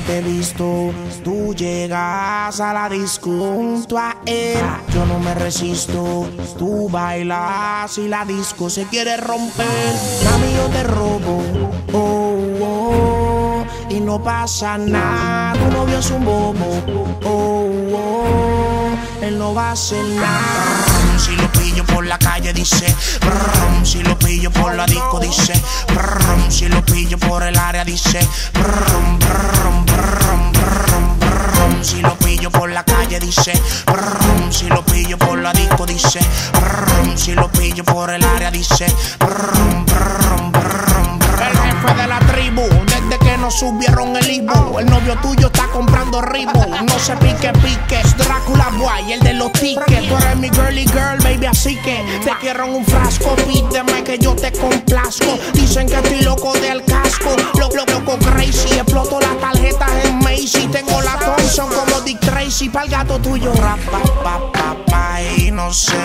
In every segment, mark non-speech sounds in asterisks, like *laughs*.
te he visto, tú llegas a la disco junto a él. Yo no me resisto, tú bailas y la disco se quiere romper. Mami, yo te robo, oh, oh, y no pasa nada. Tu novio es un bobo, oh, oh, él no va a hacer nada. Si lo pillo por la calle dice, brum, si lo pillo por la disco dice, brum, si lo pillo por el área dice, brum, dice, brum, si lo pillo por la disco dice, brum, si lo pillo por el área dice, brum, brum, brum. El jefe de la tribu, desde que nos subieron el Ibu, el novio tuyo está comprando Ribu, no se pique pique, Drácula Boy, el de los tickets, tú eres mi girly girl, baby, así que te quiero en un frasco, pídeme que yo te complazco, dicen que estoy loco del casco, loco, loco, Tracy, pa'l gato tuyo, rapa, pa, pa, pa, y no se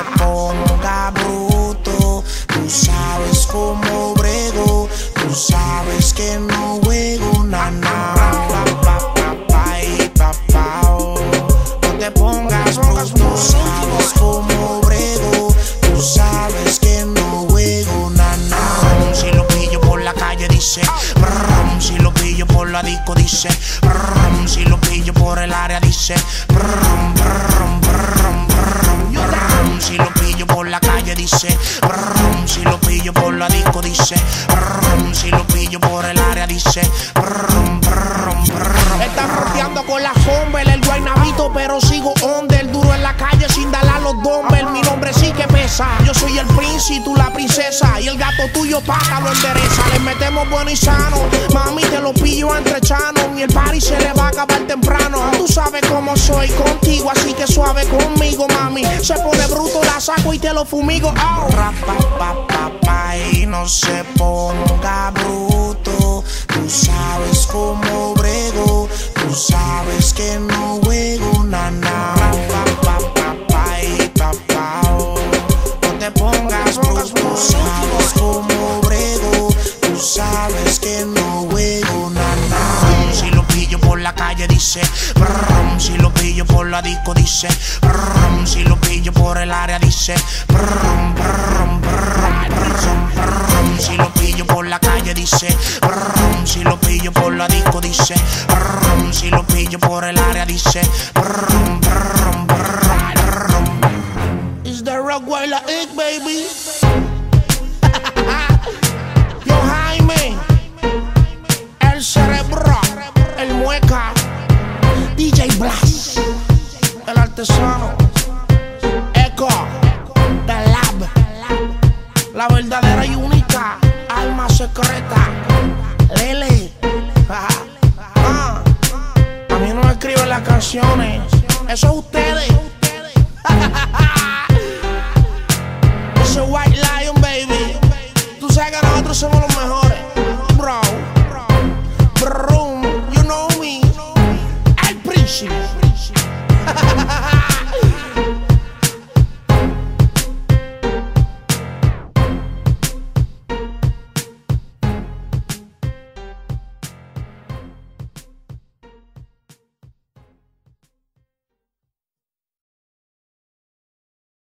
la disco dice, si lo pillo por el área dice, si lo pillo por la calle dice, si lo pillo por la disco dice, si lo pillo por el área dice, brum, brum. Están rodeando con la Humber, el guaynabito, pero sigo under, duro en la calle sin darle a los dumbbells. Mi nombre sí que pesa. Yo soy el príncipe, tú la princesa. Y el gato tuyo paga lo endereza. Le metemos bueno y sano. Mami, te lo pillo entre chanos. Y el party se le va a acabar temprano. Tú sabes cómo soy contigo, así que suave conmigo, mami. Se pone bruto, la saco y te lo fumigo. Oh. Rapa, pa, pa, pa, y no se ponga bruto. Tú sabes cómo brego. Tú sabes que no juego, na, la calle dice, brum, si lo pillo por la disco dice, brum, si lo pillo por el área dice, brum, brum, brum, si lo pillo por la calle dice, brum, si lo pillo por la disco dice, brum, si lo pillo por el área dice, brum, brum, brum. Is the rock la it, baby? *laughs* Yo, Jaime, mueca. DJ Blas, el artesano. Echo, The Lab. La verdadera y única alma secreta. Lele. Ah, ah, a mí no me escriben las canciones. Eso es ustedes. *laughs* Ese White Lion, baby. Tú sabes que nosotros somos los